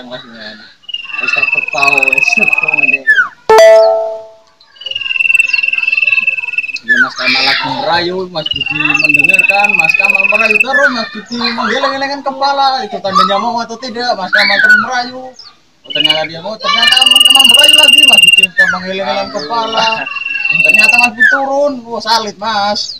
lang kasi nga. Basta. Ya Mas Kamal lagi merayu, Mas Budi mendengarkan, Mas Kamal merayu terus, Mas Budi menggeleng-gelengkan kepala, itu tandanya mau atau tidak, Mas Kamal terus merayu. Oh, ternyata dia mau, ternyata Mas Kamal merayu lagi, Mas Budi menggeleng-gelengkan kepala. Ternyata Mas Budi turun, wah oh, salit Mas.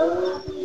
Oh,